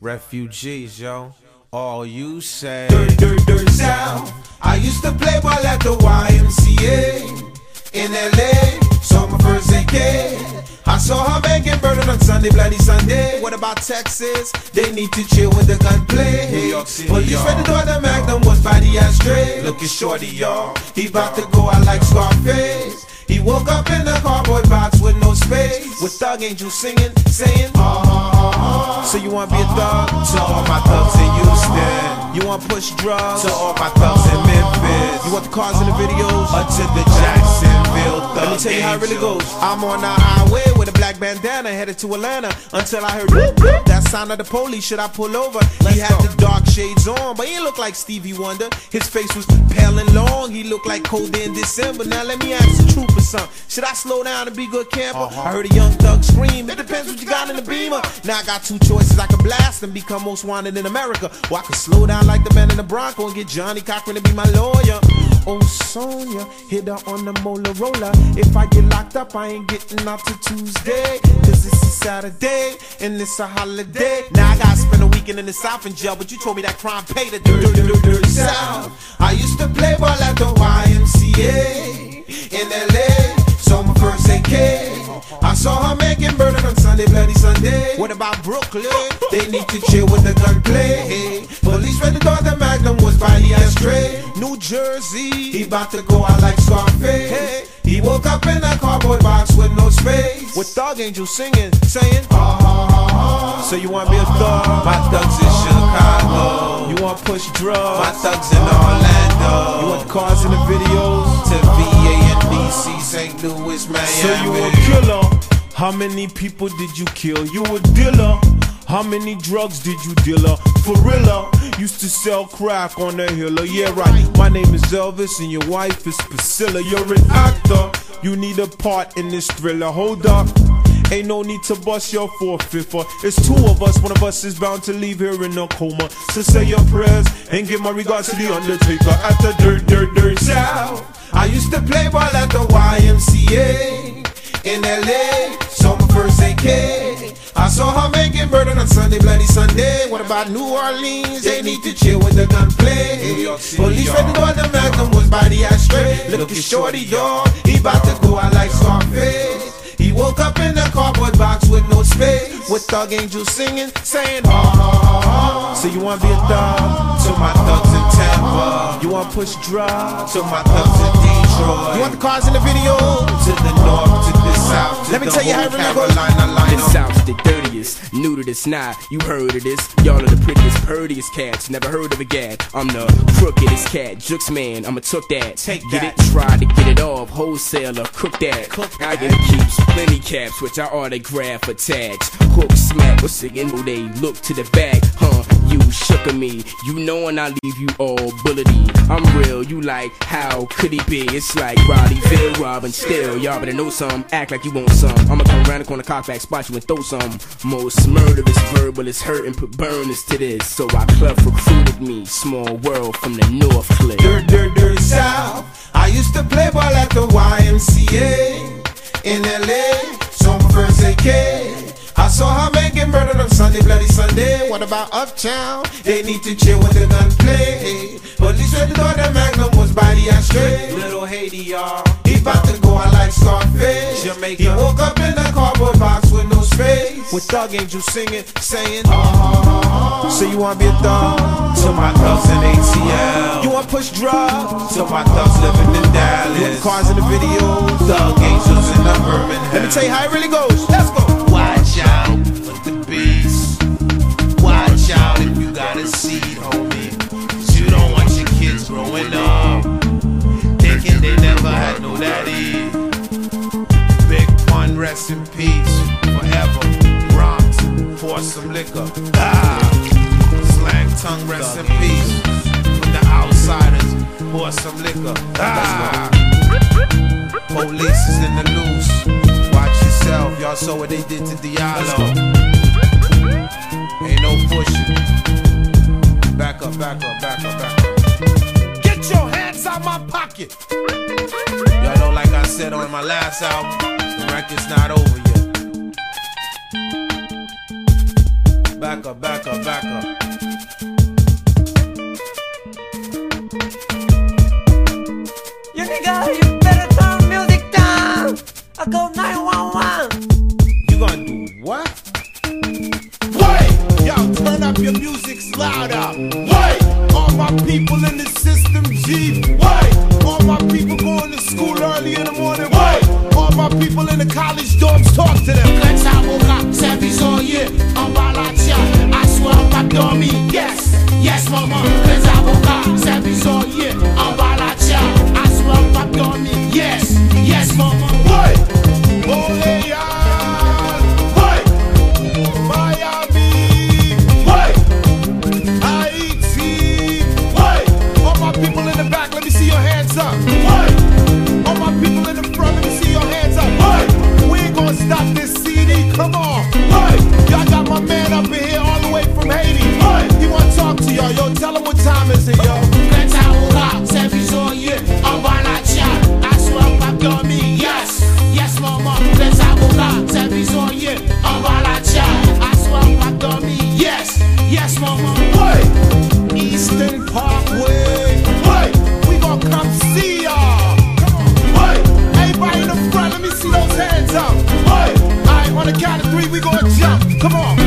Refugees, yo. All you say. Dirt, dirt, dirt south. I used to play ball at the YMCA in LA. Saw my first AK. I saw her making burning on Sunday, bloody Sunday. What about Texas? They need to chill with the gunplay. New York City, Police y'all. ready to door the Magnum was body straight. Looking shorty, y'all. He about to go out like Scarface. He woke up in the cardboard With Thug angels singing, saying, ah, ah, ah, ah. So you wanna be a thug? To all my thugs in Houston. You wanna push drugs? To all my thugs in Memphis. You want the cars in the videos? Or to the me tell you how it really goes. I'm on the highway with a black bandana headed to Atlanta until I heard whoop, whoop, that sound of the police. Should I pull over? he had the dark shades on, but he looked like Stevie Wonder. His face was pale and long. He looked like cold in December. Now let me ask the trooper something. Should I slow down and be good camper? I heard a young thug scream. It depends what you got in the beamer. Now I got two choices. I can blast and become most wanted in America, or I can slow down like the man in the Bronco and get Johnnie Cochran to be my lawyer. Oh, Sonia, hit her on the Motorola. If I get locked up, I ain't getting out till Tuesday. Cause it's a Saturday and it's a holiday. Now I gotta spend a weekend in the South in jail, but you told me that crime paid the dirt, dirt, dirt, dirt South. I used to play ball at the YMCA in LA. Saw my first AK. I saw her making burning on Sunday, bloody Sunday. What about Brooklyn? They need to chill with the gunplay. Police ready to door the Magnum was body straight. New Jersey. He about to go out like Scarface. He woke up in a cardboard box with no space. With Thug Angel singing, saying, Ah, ah, ah, So you wanna be a thug? My thugs in Chicago. You wanna push drugs? My thugs in Orlando. You want the cars in the videos? to VA and DC, St. Louis, Miami. So you a killer? How many people did you kill? You a dealer? How many drugs did you dealer? For real, used to sell crack on the hiller. Yeah, right. My name is Elvis and your wife is Priscilla. You're an actor. You need a part in this thriller. Hold up. Ain't no need to bust your forfeit for it's two of us. One of us is bound to leave here in a coma. So say your prayers and give my regards to the Undertaker at the dirt, dirt, dirt south. I used to play ball at the YMCA in LA. Saw my first AK. I saw her making murder on Sunday, bloody Sunday. What about New Orleans? They need to chill with the gunplay. New York City, Police ready to door the Magnum was body ass straight. Looking shorty, y'all. He about to go out like Scarface. He woke up in a cardboard box with no space. With Thug Angel singing, saying, ah, So you wanna be a thug? To my thugs in Tampa. You wanna push drugs? To my thugs in Detroit. You want the cars in the video? to the north, south, Let me tell you how it goes. The South's the dirtiest, new to this nah, you heard of this. Y'all are the prettiest, purtiest cats, never heard of a gad. I'm the crookedest cat, jukes man, I'ma took that. Take get that. it, try to get it off, wholesaler, cook that. Cook I that. get keeps, plenty caps, which I autograph attached. Hook, smack, or singing, who they look to the back, huh? You shook of me, you knowin' I leave you all bullety. I'm real, you like, how could he be? It's like Roddy, Phil, Robin, still, y'all better know some, act like you want some. I'ma come around the corner, cock back, spot you and throw some. Most murderous verbal is hurting, put burners to this. So I club recruited me, small world from the North Cliff. Dirt, dirt, dirt south. I used to play ball at the YMCA in LA. My first AK. I saw on Sunday, bloody Sunday. What about Uptown? They need to chill with the gunplay. Police ready to door the Magnum was body straight. Little Haiti, y'all. He about to go out like Scarface. Jamaica. He woke up in a cardboard box with no space. With Thug Angel singing, saying, Ah, So you wanna be a thug? to my thugs in ATL. You wanna push drugs? to my thugs living in Dallas. the cars in the videos? Thug angels in the Birmingham. Let me tell you how it really goes. Let's go. Watch out peace from the outsiders pour some liquor. Ah. Police is in the loose. Watch yourself, y'all saw what they did to Diallo. Ain't no pushing. Back up, back up, back up, back up. Get your hands out my pocket. Y'all know, like I said on my last album, the record's not over yet. Back up, back up, back up. go 911. You gonna do what? Wait, y'all, turn up your music louder. Wait, all my people in the system G. Wait, all my people going to school early in the morning. Wait, all my people in the college dorms talk to them. Let's have a lot, all year. I'm I swear I'm not Come on.